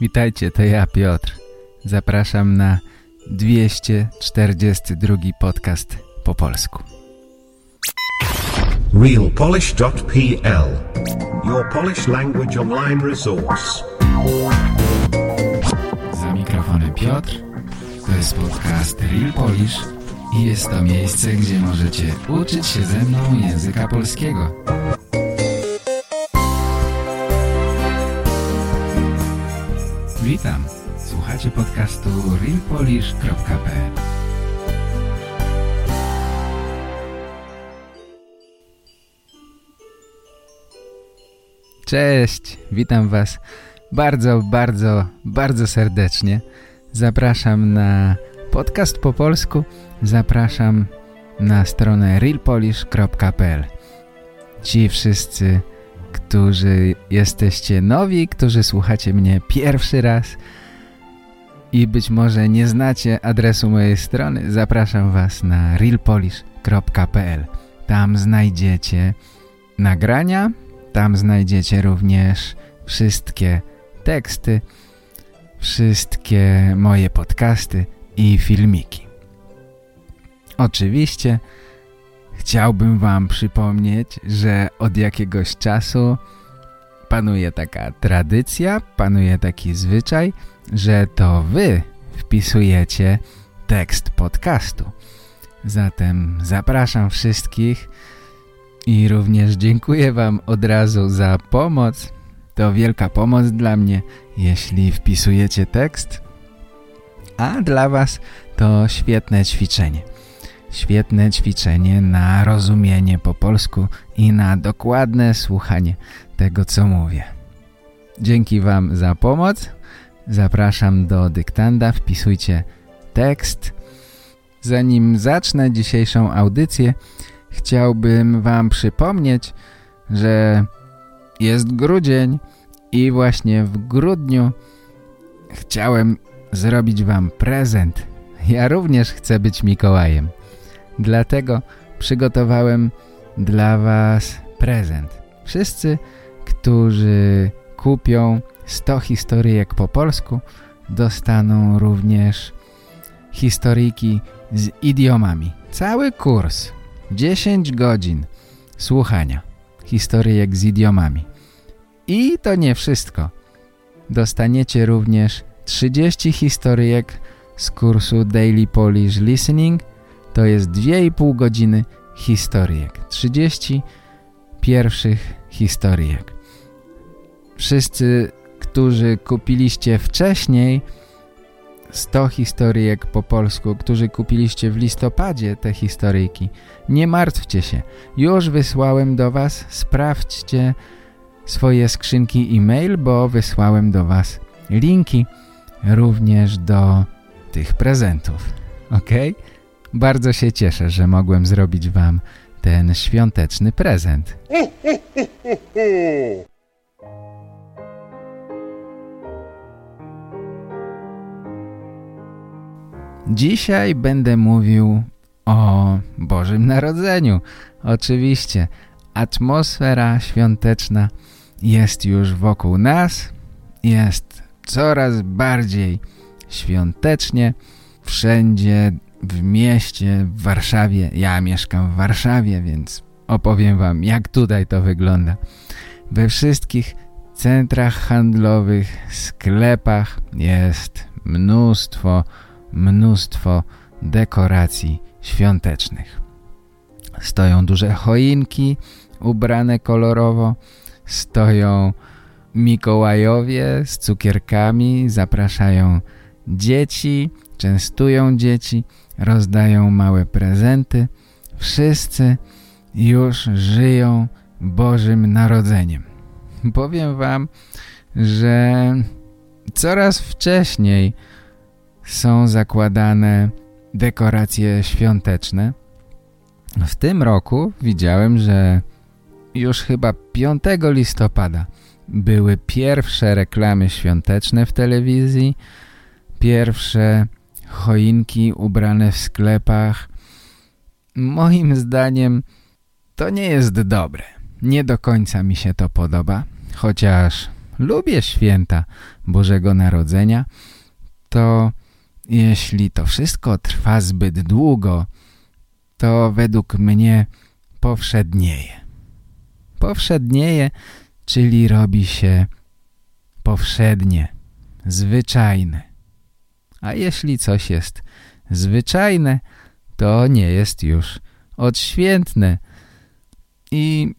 Witajcie, to ja Piotr. Zapraszam na 242 podcast po polsku. realpolish.pl Your Polish language online resource. Za mikrofonem Piotr. To jest podcast Real Polish i jest to miejsce, gdzie możecie uczyć się ze mną języka polskiego. Witam. Słuchacie podcastu realpolish.pl Cześć, witam Was bardzo, bardzo, bardzo serdecznie. Zapraszam na podcast po polsku, zapraszam na stronę realpolish.pl Ci wszyscy, którzy jesteście nowi, którzy słuchacie mnie pierwszy raz i być może nie znacie adresu mojej strony, zapraszam Was na realpolish.pl Tam znajdziecie nagrania, tam znajdziecie również wszystkie teksty, wszystkie moje podcasty i filmiki. Oczywiście chciałbym Wam przypomnieć, że od jakiegoś czasu panuje taka tradycja, panuje taki zwyczaj, że to Wy wpisujecie tekst podcastu. Zatem zapraszam wszystkich i również dziękuję Wam od razu za pomoc. To wielka pomoc dla mnie, jeśli wpisujecie tekst. A dla Was to świetne ćwiczenie. Świetne ćwiczenie na rozumienie po polsku i na dokładne słuchanie tego, co mówię. Dzięki Wam za pomoc. Zapraszam do dyktanda. Wpisujcie tekst. Zanim zacznę dzisiejszą audycję, chciałbym Wam przypomnieć, że jest grudzień i właśnie w grudniu chciałem zrobić Wam prezent. Ja również chcę być Mikołajem. Dlatego przygotowałem dla Was prezent. Wszyscy, którzy kupią 100 historyjek po polsku, dostaną również historyjki z idiomami. Cały kurs 10 godzin słuchania historyjek z idiomami. I to nie wszystko. Dostaniecie również 30 historyjek z kursu Daily Polish Listening. To jest 2,5 godziny historyjek. 30 pierwszych historyjek. Wszyscy, którzy kupiliście wcześniej 100 historyjek po polsku, którzy kupiliście w listopadzie te historyjki. Nie martwcie się, już wysłałem do Was, sprawdźcie swoje skrzynki e-mail, bo wysłałem do Was linki również do tych prezentów. Ok? Bardzo się cieszę, że mogłem zrobić Wam ten świąteczny prezent. Dzisiaj będę mówił o Bożym Narodzeniu. Oczywiście atmosfera świąteczna jest już wokół nas, jest coraz bardziej świątecznie. Wszędzie w mieście, w Warszawie, ja mieszkam w Warszawie, więc opowiem wam jak tutaj to wygląda. We wszystkich centrach handlowych, sklepach jest mnóstwo mnóstwo dekoracji świątecznych. Stoją duże choinki ubrane kolorowo, stoją Mikołajowie z cukierkami, zapraszają dzieci, częstują dzieci, rozdają małe prezenty. Wszyscy już żyją Bożym Narodzeniem. Powiem wam, że coraz wcześniej są zakładane dekoracje świąteczne. W tym roku widziałem, że już chyba 5 listopada były pierwsze reklamy świąteczne w telewizji, pierwsze choinki ubrane w sklepach. Moim zdaniem to nie jest dobre. Nie do końca mi się to podoba, chociaż lubię święta Bożego Narodzenia, to jeśli to wszystko trwa zbyt długo, to według mnie powszednieje. Powszednieje, czyli robi się powszednie, zwyczajne. A jeśli coś jest zwyczajne, to nie jest już odświętne i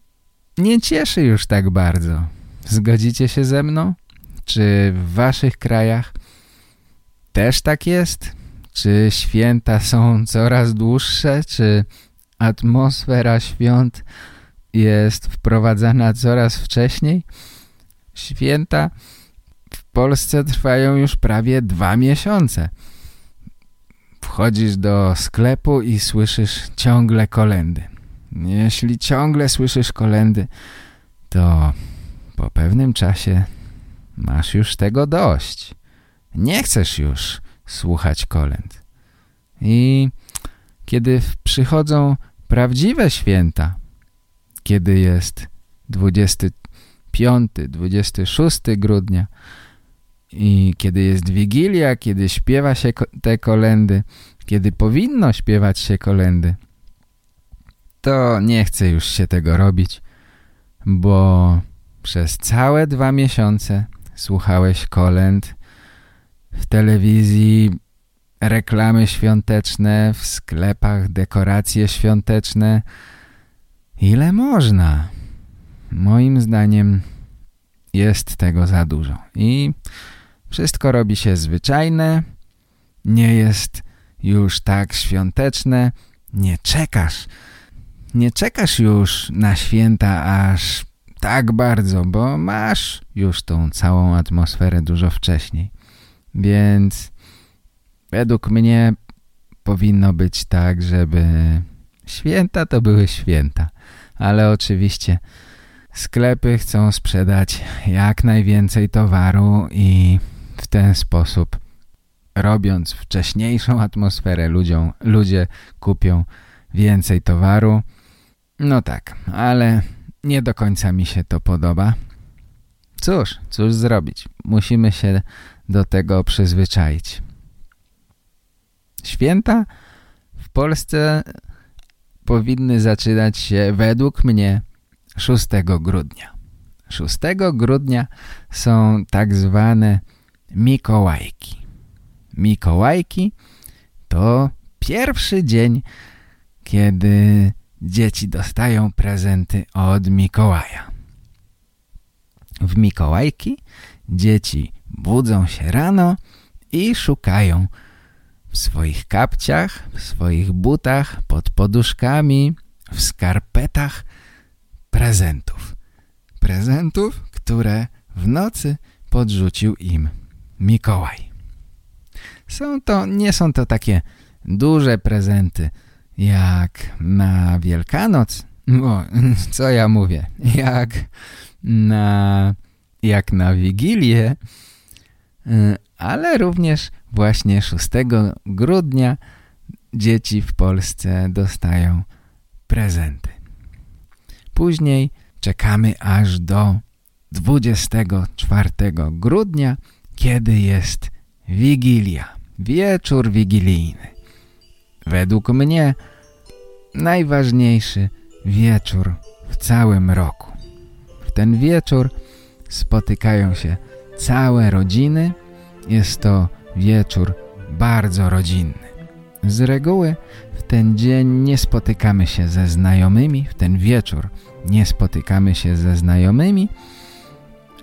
nie cieszy już tak bardzo. Zgodzicie się ze mną? Czy w waszych krajach też tak jest? Czy święta są coraz dłuższe? Czy atmosfera świąt jest wprowadzana coraz wcześniej? Święta Polsce trwają już prawie dwa miesiące. Wchodzisz do sklepu i słyszysz ciągle kolendy. Jeśli ciągle słyszysz kolendy, to po pewnym czasie masz już tego dość. Nie chcesz już słuchać kolęd. I kiedy przychodzą prawdziwe święta, kiedy jest 25, 26 grudnia i kiedy jest Wigilia, kiedy śpiewa się te kolendy, kiedy powinno śpiewać się kolendy, to nie chcę już się tego robić, bo przez całe dwa miesiące słuchałeś kolęd w telewizji, reklamy świąteczne, w sklepach dekoracje świąteczne. Ile można? Moim zdaniem jest tego za dużo. I wszystko robi się zwyczajne, nie jest już tak świąteczne, nie czekasz. Nie czekasz już na święta aż tak bardzo, bo masz już tą całą atmosferę dużo wcześniej. Więc według mnie powinno być tak, żeby święta to były święta. Ale oczywiście sklepy chcą sprzedać jak najwięcej towaru i w ten sposób robiąc wcześniejszą atmosferę ludziom, ludzie kupią więcej towaru. No tak, ale nie do końca mi się to podoba. Cóż, cóż zrobić? Musimy się do tego przyzwyczaić. Święta w Polsce powinny zaczynać się według mnie 6 grudnia. 6 grudnia są tak zwane Mikołajki. Mikołajki to pierwszy dzień, kiedy dzieci dostają prezenty od Mikołaja. W Mikołajki dzieci budzą się rano i szukają w swoich kapciach, w swoich butach, pod poduszkami, w skarpetach prezentów. Prezentów, które w nocy podrzucił im Mikołaj. Są to, nie są to takie duże prezenty, jak na Wielkanoc, bo co ja mówię, jak na, jak na Wigilię, y, ale również właśnie 6 grudnia dzieci w Polsce dostają prezenty. Później czekamy aż do 24 grudnia, kiedy jest Wigilia, wieczór wigilijny. Według mnie najważniejszy wieczór w całym roku. W ten wieczór spotykają się całe rodziny. Jest to wieczór bardzo rodzinny. Z reguły w ten dzień nie spotykamy się ze znajomymi, w ten wieczór nie spotykamy się ze znajomymi,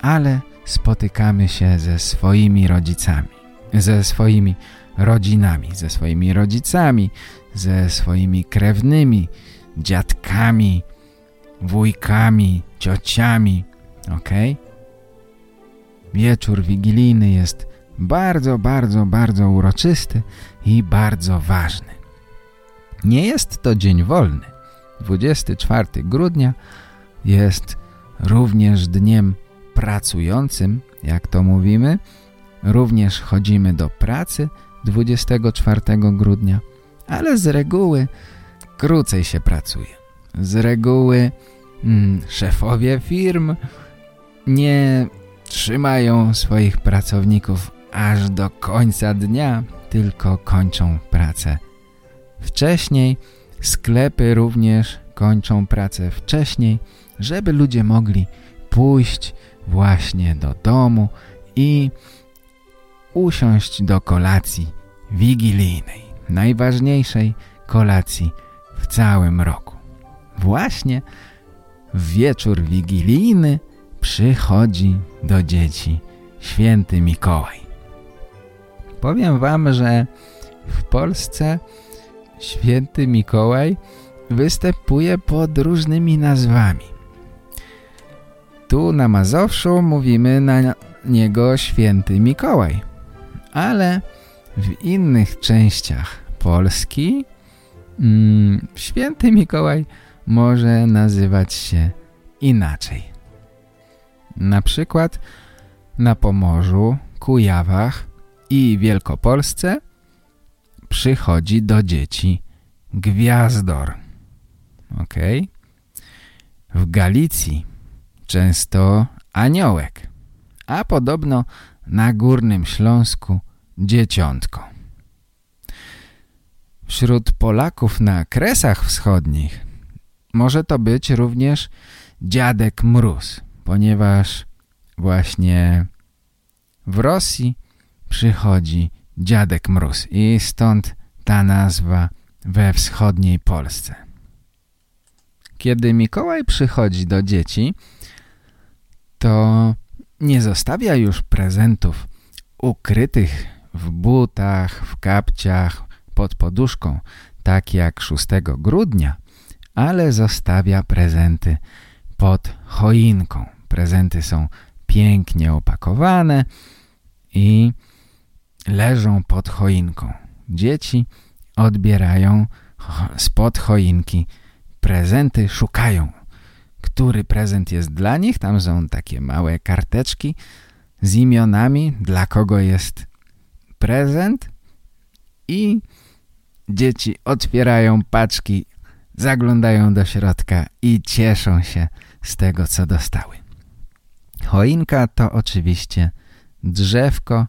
ale spotykamy się ze swoimi rodzicami, ze swoimi rodzinami, ze swoimi rodzicami, ze swoimi krewnymi, dziadkami, wujkami, ciociami, ok? Wieczór wigilijny jest bardzo, bardzo, bardzo uroczysty i bardzo ważny. Nie jest to dzień wolny. 24 grudnia jest również dniem pracującym, jak to mówimy. Również chodzimy do pracy 24 grudnia ale z reguły krócej się pracuje. Z reguły mm, szefowie firm nie trzymają swoich pracowników aż do końca dnia, tylko kończą pracę wcześniej. Sklepy również kończą pracę wcześniej, żeby ludzie mogli pójść właśnie do domu i usiąść do kolacji wigilijnej, najważniejszej kolacji w całym roku. Właśnie w wieczór wigilijny przychodzi do dzieci święty Mikołaj. Powiem wam, że w Polsce święty Mikołaj występuje pod różnymi nazwami. Tu na Mazowszu mówimy na niego święty Mikołaj, ale w innych częściach Polski mm, święty Mikołaj może nazywać się inaczej. Na przykład na Pomorzu, Kujawach i Wielkopolsce przychodzi do dzieci gwiazdor. Ok? W Galicji często aniołek, a podobno na Górnym Śląsku dzieciątko. Wśród Polaków na Kresach Wschodnich może to być również dziadek mróz, ponieważ właśnie w Rosji przychodzi dziadek mróz i stąd ta nazwa we wschodniej Polsce. Kiedy Mikołaj przychodzi do dzieci, to nie zostawia już prezentów ukrytych w butach, w kapciach, pod poduszką, tak jak 6 grudnia, ale zostawia prezenty pod choinką. Prezenty są pięknie opakowane i leżą pod choinką. Dzieci odbierają spod choinki prezenty, szukają, który prezent jest dla nich. Tam są takie małe karteczki z imionami, dla kogo jest prezent i dzieci otwierają paczki, zaglądają do środka i cieszą się z tego, co dostały. Choinka to oczywiście drzewko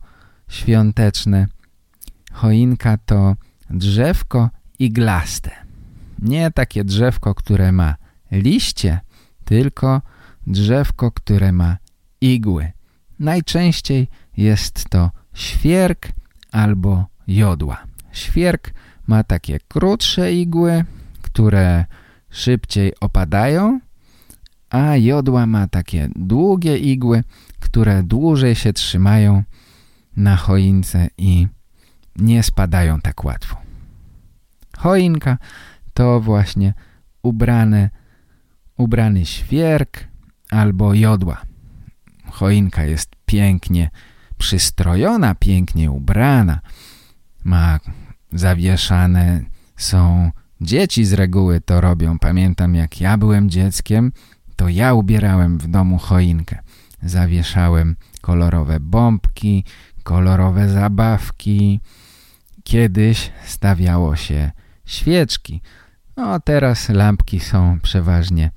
świąteczne. Choinka to drzewko iglaste. Nie takie drzewko, które ma liście, tylko drzewko, które ma igły. Najczęściej jest to świerk albo jodła. Świerk ma takie krótsze igły, które szybciej opadają, a jodła ma takie długie igły, które dłużej się trzymają na choince i nie spadają tak łatwo. Choinka to właśnie ubrane, ubrany świerk albo jodła. Choinka jest pięknie przystrojona, pięknie ubrana. Ma zawieszane są dzieci z reguły to robią. Pamiętam jak ja byłem dzieckiem, to ja ubierałem w domu choinkę. Zawieszałem kolorowe bombki, kolorowe zabawki. Kiedyś stawiało się świeczki. No teraz lampki są przeważnie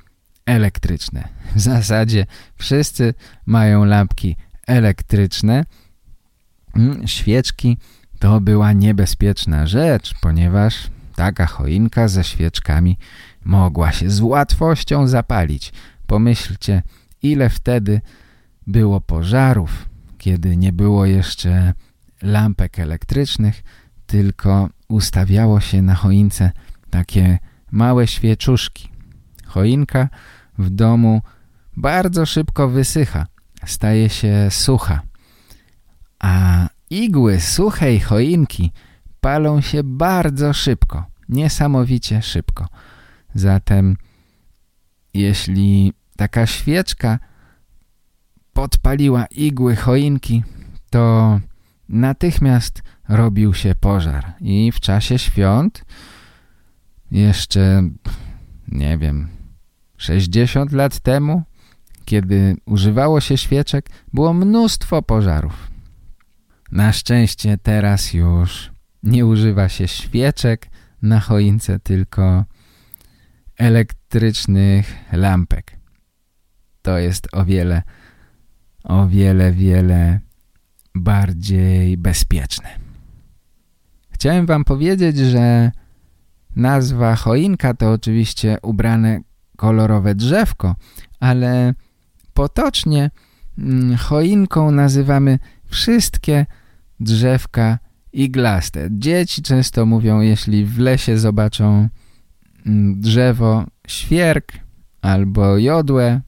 elektryczne. W zasadzie wszyscy mają lampki elektryczne. Mm, świeczki to była niebezpieczna rzecz, ponieważ taka choinka ze świeczkami mogła się z łatwością zapalić. Pomyślcie, ile wtedy było pożarów, kiedy nie było jeszcze lampek elektrycznych, tylko ustawiało się na choince takie małe świeczuszki. Choinka w domu bardzo szybko wysycha, staje się sucha, a igły suchej choinki palą się bardzo szybko, niesamowicie szybko. Zatem jeśli taka świeczka podpaliła igły choinki, to natychmiast robił się pożar. I w czasie świąt jeszcze, nie wiem, 60 lat temu, kiedy używało się świeczek, było mnóstwo pożarów. Na szczęście teraz już nie używa się świeczek na choince, tylko elektrycznych lampek. To jest o wiele o wiele, wiele bardziej bezpieczne. Chciałem wam powiedzieć, że nazwa choinka to oczywiście ubrane kolorowe drzewko, ale potocznie mm, choinką nazywamy wszystkie drzewka iglaste. Dzieci często mówią, jeśli w lesie zobaczą mm, drzewo świerk albo jodłę,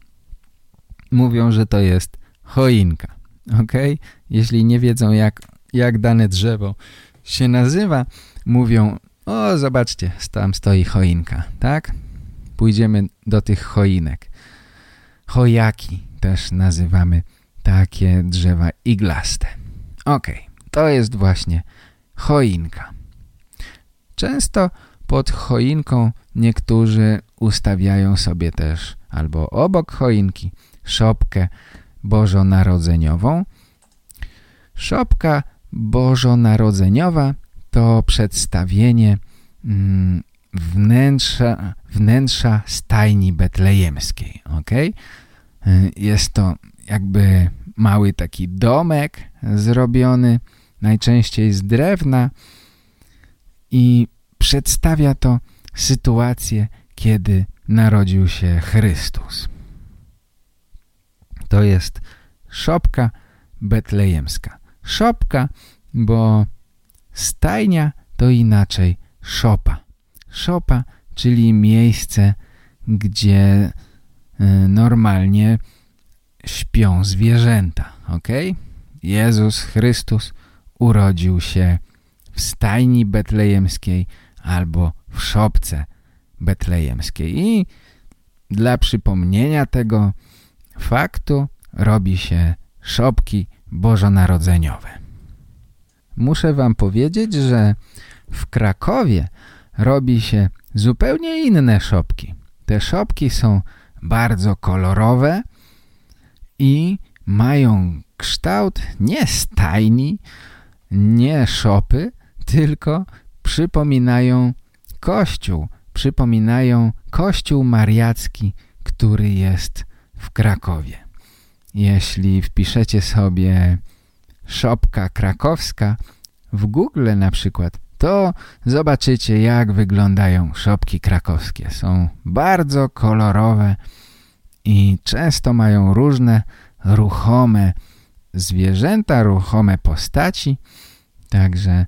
mówią, że to jest choinka. Ok? Jeśli nie wiedzą, jak, jak dane drzewo się nazywa, mówią, o zobaczcie, tam stoi choinka, tak? Pójdziemy do tych choinek. Chojaki też nazywamy takie drzewa iglaste. Ok, to jest właśnie choinka. Często pod choinką niektórzy ustawiają sobie też albo obok choinki szopkę bożonarodzeniową. Szopka bożonarodzeniowa to przedstawienie mm, wnętrza, wnętrza stajni betlejemskiej. Okay? Jest to jakby mały taki domek zrobiony najczęściej z drewna i przedstawia to sytuację, kiedy narodził się Chrystus. To jest szopka betlejemska. Szopka, bo stajnia to inaczej szopa. Szopa, czyli miejsce, gdzie y, normalnie śpią zwierzęta, ok? Jezus Chrystus urodził się w stajni betlejemskiej albo w szopce betlejemskiej. I dla przypomnienia tego faktu robi się szopki bożonarodzeniowe. Muszę wam powiedzieć, że w Krakowie robi się zupełnie inne szopki. Te szopki są bardzo kolorowe i mają kształt nie stajni, nie szopy, tylko przypominają kościół, przypominają kościół mariacki, który jest w Krakowie. Jeśli wpiszecie sobie szopka krakowska w Google na przykład, to zobaczycie jak wyglądają szopki krakowskie. Są bardzo kolorowe i często mają różne ruchome zwierzęta, ruchome postaci. Także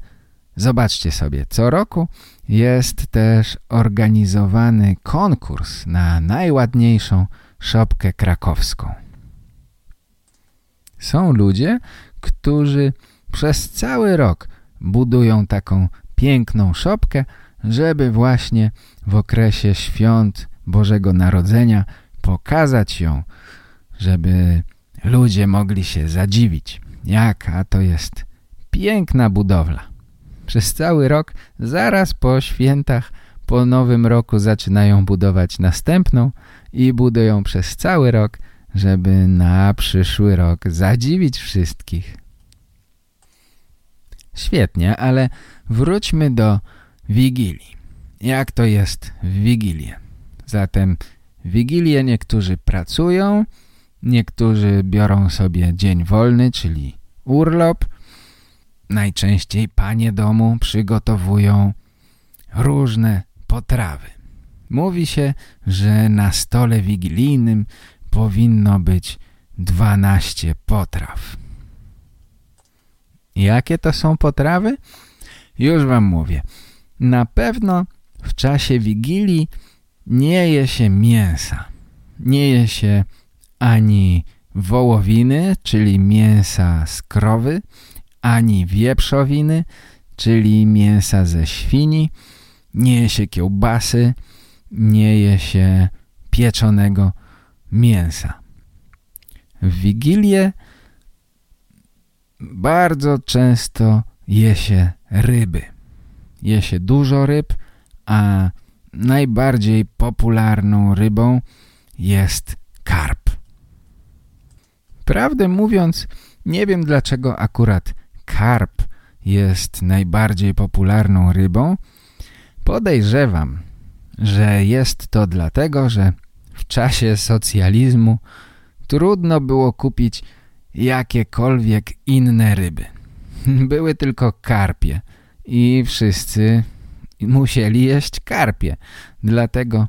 zobaczcie sobie, co roku jest też organizowany konkurs na najładniejszą szopkę krakowską. Są ludzie, którzy przez cały rok budują taką piękną szopkę, żeby właśnie w okresie świąt Bożego Narodzenia pokazać ją, żeby ludzie mogli się zadziwić, jaka to jest piękna budowla. Przez cały rok, zaraz po świętach, po nowym roku zaczynają budować następną i budują przez cały rok, żeby na przyszły rok zadziwić wszystkich. Świetnie, ale wróćmy do Wigilii. Jak to jest w Wigilię? Zatem w Wigilię niektórzy pracują, niektórzy biorą sobie dzień wolny, czyli urlop. Najczęściej panie domu przygotowują różne potrawy. Mówi się, że na stole wigilijnym powinno być 12 potraw. Jakie to są potrawy? Już wam mówię. Na pewno w czasie Wigilii nie je się mięsa. Nie je się ani wołowiny, czyli mięsa z krowy, ani wieprzowiny, czyli mięsa ze świni, nie je się kiełbasy, nie je się pieczonego mięsa. W Wigilię bardzo często je się ryby. Je się dużo ryb, a najbardziej popularną rybą jest karp. Prawdę mówiąc, nie wiem dlaczego akurat karp jest najbardziej popularną rybą. Podejrzewam, że jest to dlatego, że w czasie socjalizmu trudno było kupić jakiekolwiek inne ryby. Były tylko karpie i wszyscy musieli jeść karpie. Dlatego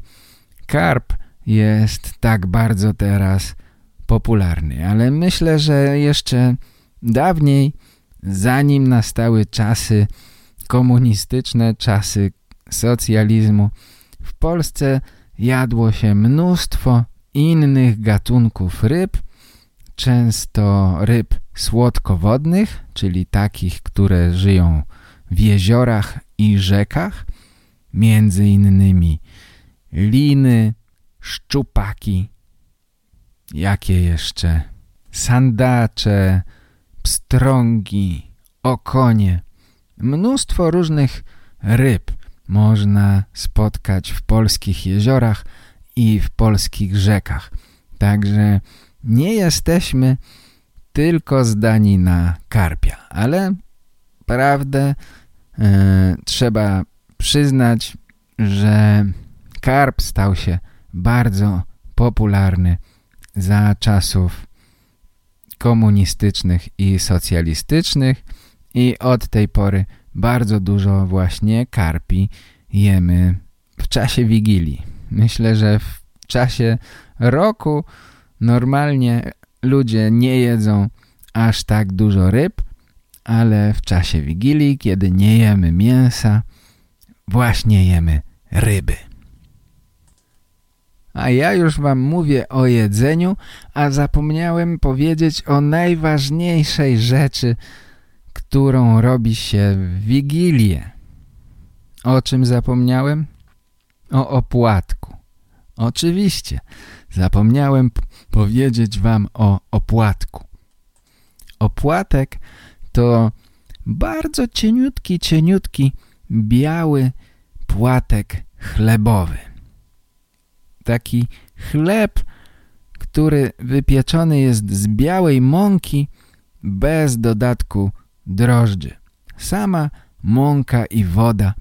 karp jest tak bardzo teraz popularny. Ale myślę, że jeszcze dawniej, zanim nastały czasy komunistyczne, czasy socjalizmu, w Polsce jadło się mnóstwo innych gatunków ryb, często ryb słodkowodnych, czyli takich, które żyją w jeziorach i rzekach, między innymi liny, szczupaki, jakie jeszcze, sandacze, pstrągi, okonie. Mnóstwo różnych ryb można spotkać w polskich jeziorach i w polskich rzekach. Także nie jesteśmy tylko zdani na karpia, ale prawdę e, trzeba przyznać, że karp stał się bardzo popularny za czasów komunistycznych i socjalistycznych i od tej pory bardzo dużo właśnie karpi jemy w czasie Wigilii. Myślę, że w czasie roku normalnie ludzie nie jedzą aż tak dużo ryb, ale w czasie Wigilii, kiedy nie jemy mięsa, właśnie jemy ryby. A ja już wam mówię o jedzeniu, a zapomniałem powiedzieć o najważniejszej rzeczy, którą robi się w Wigilię. O czym zapomniałem? O opłatku. Oczywiście, zapomniałem powiedzieć wam o opłatku. Opłatek to bardzo cieniutki, cieniutki, biały płatek chlebowy. Taki chleb, który wypieczony jest z białej mąki bez dodatku drożdży. Sama mąka i woda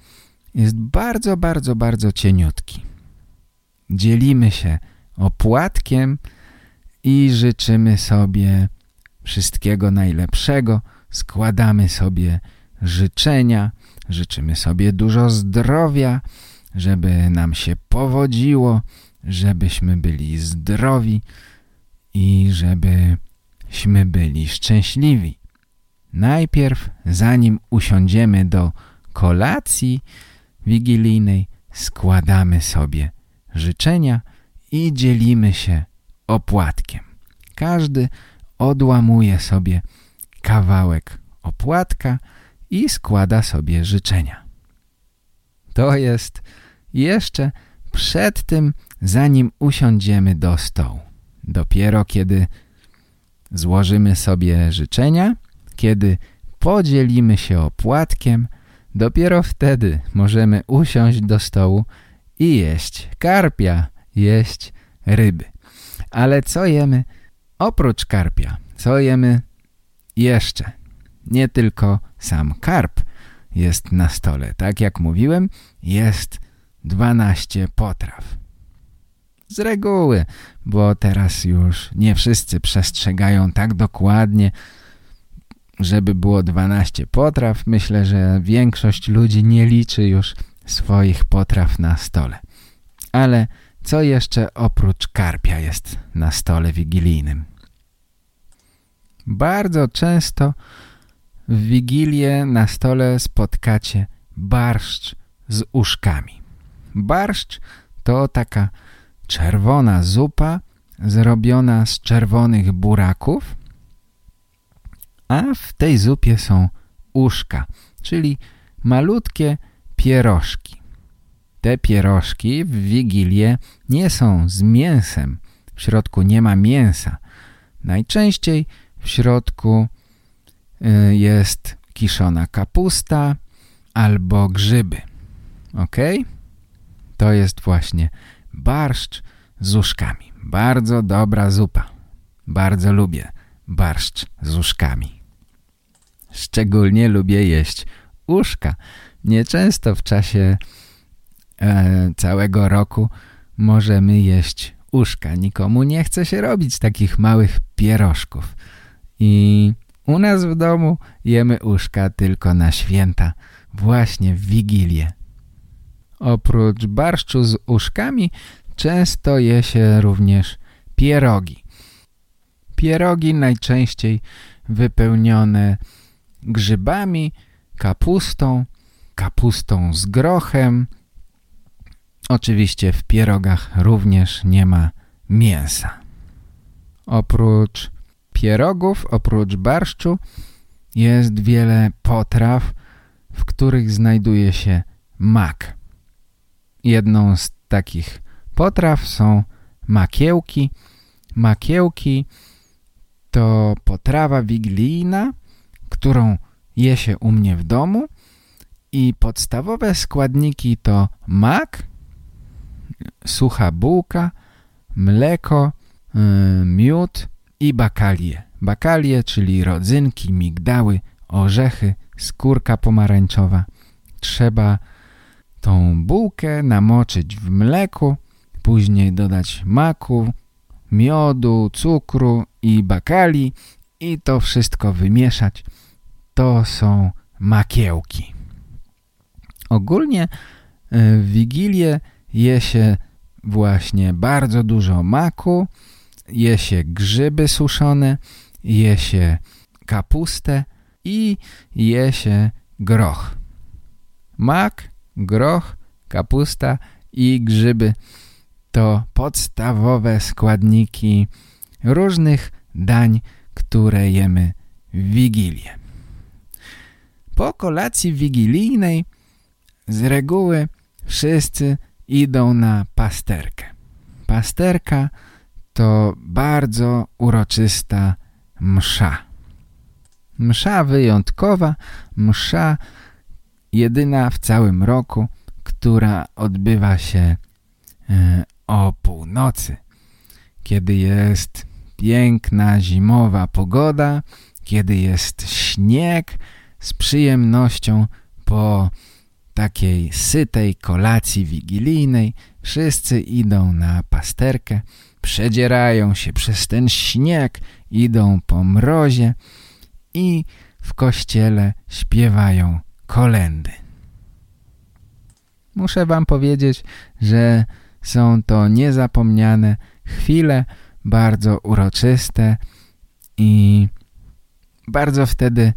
jest bardzo, bardzo, bardzo cieniutki. Dzielimy się opłatkiem i życzymy sobie wszystkiego najlepszego, składamy sobie życzenia, życzymy sobie dużo zdrowia, żeby nam się powodziło, żebyśmy byli zdrowi i żebyśmy byli szczęśliwi. Najpierw, zanim usiądziemy do kolacji wigilijnej, składamy sobie życzenia i dzielimy się opłatkiem. Każdy odłamuje sobie kawałek opłatka i składa sobie życzenia. To jest jeszcze przed tym, zanim usiądziemy do stołu. Dopiero kiedy złożymy sobie życzenia, kiedy podzielimy się opłatkiem, dopiero wtedy możemy usiąść do stołu i jeść karpia, jeść ryby. Ale co jemy oprócz karpia? Co jemy jeszcze? Nie tylko sam karp jest na stole. Tak jak mówiłem, jest 12 potraw. Z reguły, bo teraz już nie wszyscy przestrzegają tak dokładnie, żeby było 12 potraw. Myślę, że większość ludzi nie liczy już swoich potraw na stole. Ale co jeszcze oprócz karpia jest na stole wigilijnym? Bardzo często w Wigilię na stole spotkacie barszcz z uszkami. Barszcz to taka czerwona zupa zrobiona z czerwonych buraków, a w tej zupie są uszka, czyli malutkie pierożki. Te pierożki w Wigilię nie są z mięsem. W środku nie ma mięsa. Najczęściej w środku y, jest kiszona kapusta albo grzyby. Ok? To jest właśnie barszcz z uszkami. Bardzo dobra zupa. Bardzo lubię barszcz z uszkami. Szczególnie lubię jeść uszka. Nieczęsto w czasie e, całego roku możemy jeść uszka. Nikomu nie chce się robić takich małych pierożków. I u nas w domu jemy uszka tylko na święta, właśnie w Wigilię. Oprócz barszczu z uszkami często je się również pierogi. Pierogi najczęściej wypełnione grzybami, kapustą, kapustą z grochem. Oczywiście w pierogach również nie ma mięsa. Oprócz pierogów, oprócz barszczu jest wiele potraw, w których znajduje się mak. Jedną z takich potraw są makiełki. Makiełki to potrawa wigilijna, którą je się u mnie w domu i podstawowe składniki to mak, sucha bułka, mleko, yy, miód i bakalie. Bakalie, czyli rodzynki, migdały, orzechy, skórka pomarańczowa. Trzeba tą bułkę namoczyć w mleku, później dodać maku, miodu, cukru i bakali i to wszystko wymieszać. To są makiełki. Ogólnie e, w Wigilię je się właśnie bardzo dużo maku, je się grzyby suszone, je się kapustę i je się groch. Mak, groch, kapusta i grzyby to podstawowe składniki różnych dań, które jemy w Wigilię. Po kolacji wigilijnej z reguły wszyscy idą na pasterkę. Pasterka to bardzo uroczysta msza. Msza wyjątkowa, msza jedyna w całym roku, która odbywa się e, o północy, kiedy jest piękna zimowa pogoda, kiedy jest śnieg, z przyjemnością po takiej sytej kolacji wigilijnej wszyscy idą na pasterkę, przedzierają się przez ten śnieg, idą po mrozie i w kościele śpiewają kolendy. Muszę wam powiedzieć, że są to niezapomniane chwile, bardzo uroczyste i bardzo wtedy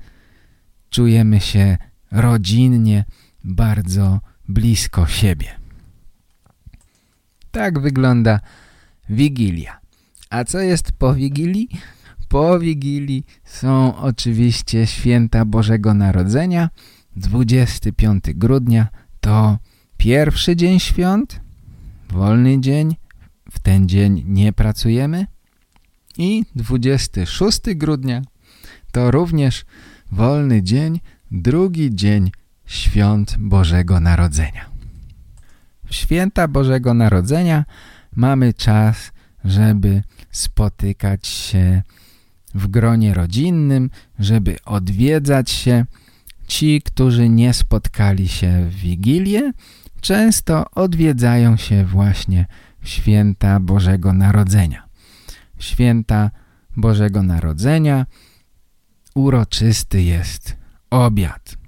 czujemy się rodzinnie, bardzo blisko siebie. Tak wygląda Wigilia. A co jest po Wigilii? Po Wigilii są oczywiście święta Bożego Narodzenia. 25 grudnia to pierwszy dzień świąt, wolny dzień, w ten dzień nie pracujemy. I 26 grudnia to również wolny dzień, drugi dzień świąt Bożego Narodzenia. W święta Bożego Narodzenia mamy czas, żeby spotykać się w gronie rodzinnym, żeby odwiedzać się. Ci, którzy nie spotkali się w Wigilię, często odwiedzają się właśnie w święta Bożego Narodzenia. Święta Bożego Narodzenia uroczysty jest obiad.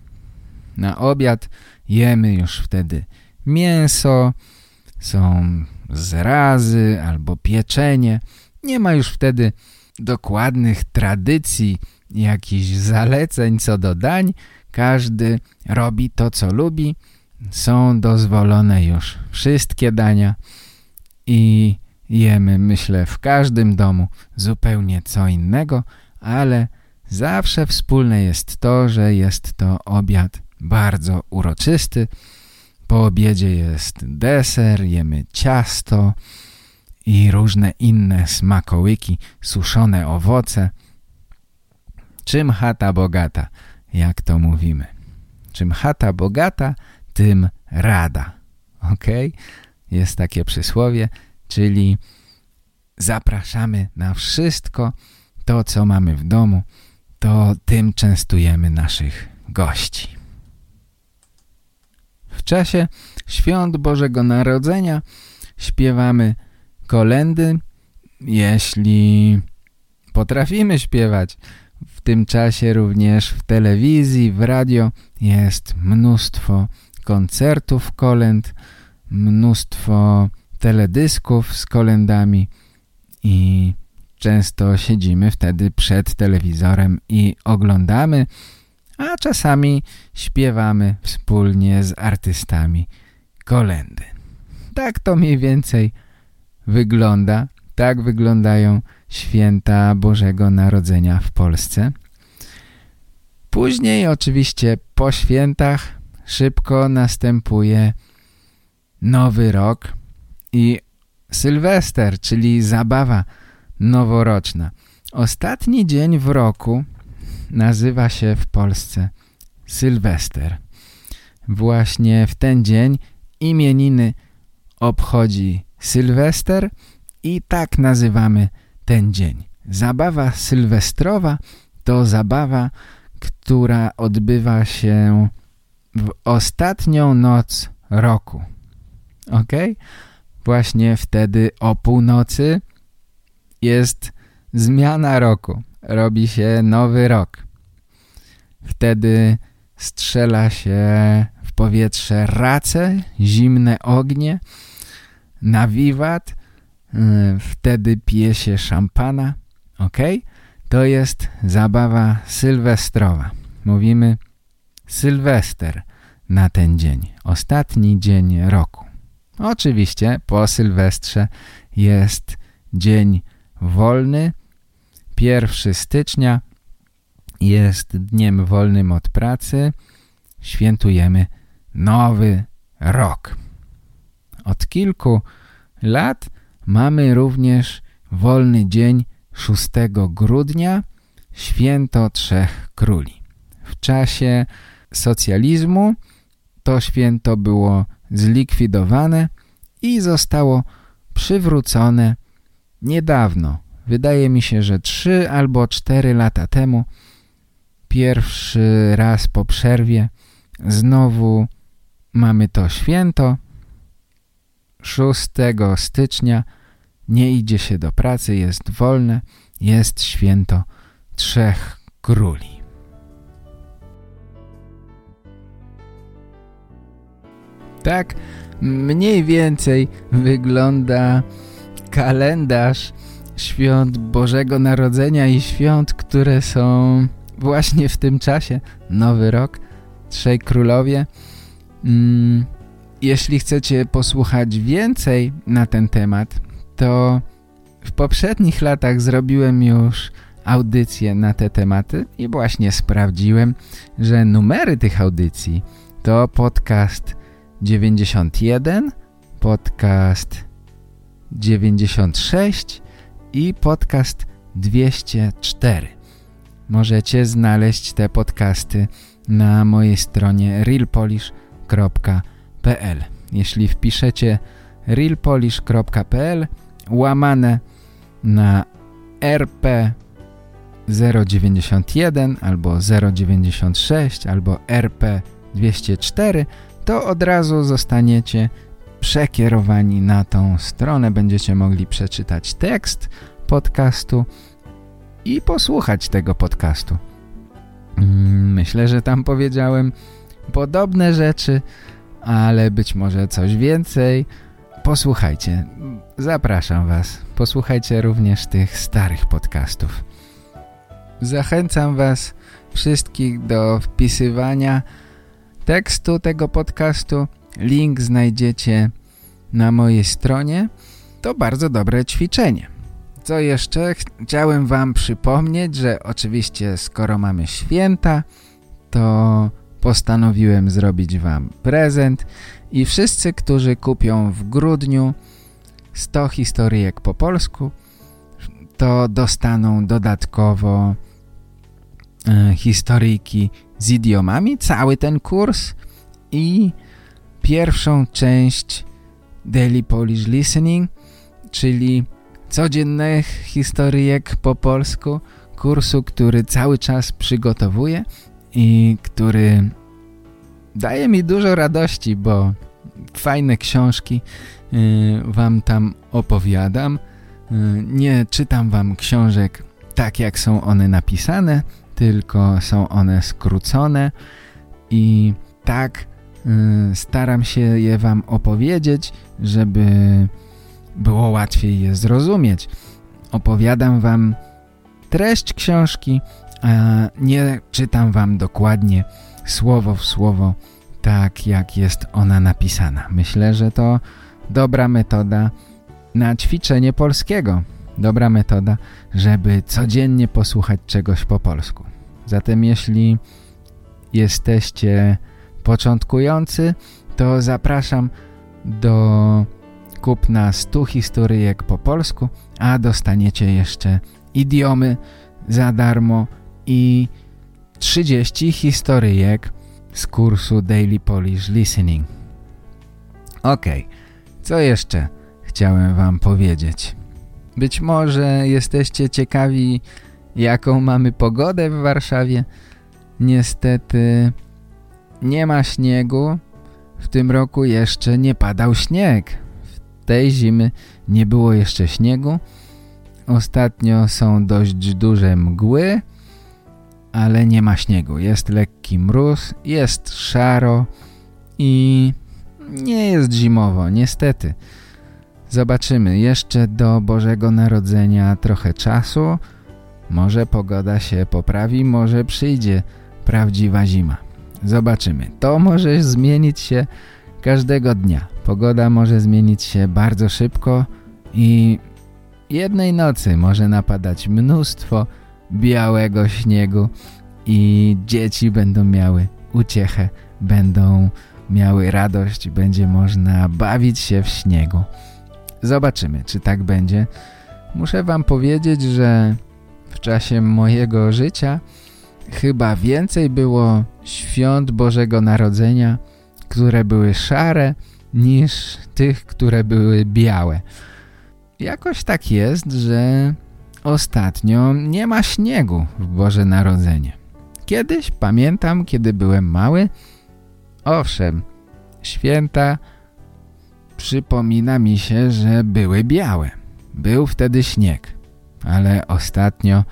Na obiad jemy już wtedy mięso, są zrazy albo pieczenie. Nie ma już wtedy dokładnych tradycji, jakichś zaleceń co do dań. Każdy robi to, co lubi. Są dozwolone już wszystkie dania i jemy, myślę, w każdym domu zupełnie co innego, ale zawsze wspólne jest to, że jest to obiad bardzo uroczysty. Po obiedzie jest deser, jemy ciasto i różne inne smakołyki, suszone owoce. Czym chata bogata, jak to mówimy. Czym chata bogata, tym rada. Ok? Jest takie przysłowie, czyli zapraszamy na wszystko to, co mamy w domu, to tym częstujemy naszych gości. W czasie świąt Bożego Narodzenia śpiewamy kolendy, jeśli potrafimy śpiewać. w tym czasie również w telewizji, w radio jest mnóstwo koncertów kolęd, mnóstwo teledysków z kolędami i często siedzimy wtedy przed telewizorem i oglądamy, a czasami śpiewamy wspólnie z artystami kolendy. Tak to mniej więcej wygląda, tak wyglądają święta Bożego Narodzenia w Polsce. Później oczywiście po świętach szybko następuje Nowy Rok i Sylwester, czyli zabawa noworoczna. Ostatni dzień w roku nazywa się w Polsce Sylwester. Właśnie w ten dzień imieniny obchodzi Sylwester i tak nazywamy ten dzień. Zabawa sylwestrowa to zabawa, która odbywa się w ostatnią noc roku. Ok? Właśnie wtedy o północy jest zmiana roku. Robi się nowy rok. Wtedy strzela się w powietrze race, zimne ognie, na wiwat, y, wtedy pije się szampana, ok? To jest zabawa sylwestrowa. Mówimy Sylwester na ten dzień, ostatni dzień roku. Oczywiście po Sylwestrze jest dzień wolny, 1 stycznia jest dniem wolnym od pracy, świętujemy nowy rok. Od kilku lat mamy również wolny dzień 6 grudnia, święto Trzech Króli. W czasie socjalizmu to święto było zlikwidowane i zostało przywrócone niedawno. Wydaje mi się, że 3 albo 4 lata temu pierwszy raz po przerwie znowu mamy to święto 6 stycznia nie idzie się do pracy, jest wolne, jest święto Trzech Króli. Tak mniej więcej wygląda kalendarz świąt Bożego Narodzenia i świąt, które są właśnie w tym czasie. Nowy Rok, Trzej Królowie. Mm, jeśli chcecie posłuchać więcej na ten temat, to w poprzednich latach zrobiłem już audycje na te tematy i właśnie sprawdziłem, że numery tych audycji to podcast 91, podcast 96 i podcast 204. Możecie znaleźć te podcasty na mojej stronie realpolish.pl Jeśli wpiszecie realpolish.pl łamane na RP 091 albo 096 albo RP 204 to od razu zostaniecie przekierowani na tą stronę. Będziecie mogli przeczytać tekst podcastu i posłuchać tego podcastu. Mm, myślę, że tam powiedziałem podobne rzeczy, ale być może coś więcej. Posłuchajcie, zapraszam Was. Posłuchajcie również tych starych podcastów. Zachęcam Was wszystkich do wpisywania tekstu tego podcastu. Link znajdziecie na mojej stronie. To bardzo dobre ćwiczenie. Co jeszcze? Chciałem Wam przypomnieć, że oczywiście skoro mamy święta, to postanowiłem zrobić Wam prezent i wszyscy, którzy kupią w grudniu 100 historyjek po polsku, to dostaną dodatkowo e, historyjki z idiomami, cały ten kurs i pierwszą część Daily Polish Listening, czyli codziennych historyjek po polsku, kursu, który cały czas przygotowuję i który daje mi dużo radości, bo fajne książki y, wam tam opowiadam. Y, nie czytam wam książek tak, jak są one napisane, tylko są one skrócone i tak staram się je wam opowiedzieć, żeby było łatwiej je zrozumieć. Opowiadam wam treść książki, a nie czytam wam dokładnie słowo w słowo tak jak jest ona napisana. Myślę, że to dobra metoda na ćwiczenie polskiego. Dobra metoda, żeby codziennie posłuchać czegoś po polsku. Zatem jeśli jesteście początkujący, to zapraszam do kupna 100 historyjek po polsku, a dostaniecie jeszcze idiomy za darmo i 30 historyjek z kursu Daily Polish Listening. Ok, co jeszcze chciałem wam powiedzieć? Być może jesteście ciekawi, jaką mamy pogodę w Warszawie. Niestety nie ma śniegu. W tym roku jeszcze nie padał śnieg. W tej zimy nie było jeszcze śniegu. Ostatnio są dość duże mgły, ale nie ma śniegu. Jest lekki mróz, jest szaro i nie jest zimowo, niestety. Zobaczymy. Jeszcze do Bożego Narodzenia trochę czasu. Może pogoda się poprawi, może przyjdzie prawdziwa zima. Zobaczymy. To może zmienić się każdego dnia. Pogoda może zmienić się bardzo szybko i jednej nocy może napadać mnóstwo białego śniegu i dzieci będą miały uciechę, będą miały radość, będzie można bawić się w śniegu. Zobaczymy, czy tak będzie. Muszę wam powiedzieć, że w czasie mojego życia chyba więcej było świąt Bożego Narodzenia, które były szare, niż tych, które były białe. Jakoś tak jest, że ostatnio nie ma śniegu w Boże Narodzenie. Kiedyś, pamiętam, kiedy byłem mały, owszem, święta przypomina mi się, że były białe. Był wtedy śnieg, ale ostatnio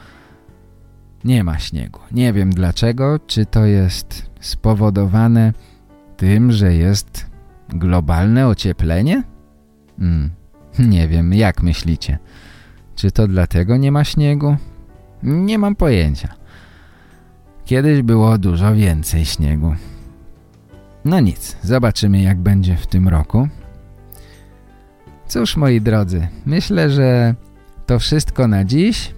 nie ma śniegu. Nie wiem dlaczego, czy to jest spowodowane tym, że jest globalne ocieplenie? Hmm, nie wiem, jak myślicie? Czy to dlatego nie ma śniegu? Nie mam pojęcia. Kiedyś było dużo więcej śniegu. No nic, zobaczymy jak będzie w tym roku. Cóż moi drodzy, myślę, że to wszystko na dziś.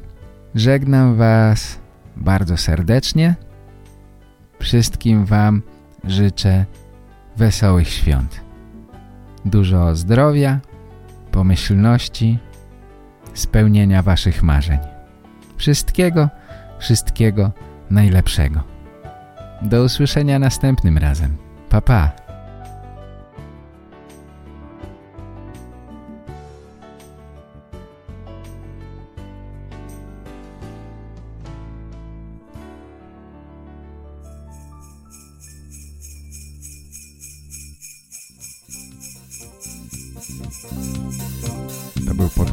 Żegnam Was bardzo serdecznie. Wszystkim Wam życzę wesołych świąt. Dużo zdrowia, pomyślności, spełnienia Waszych marzeń. Wszystkiego, wszystkiego najlepszego. Do usłyszenia następnym razem. Pa, pa.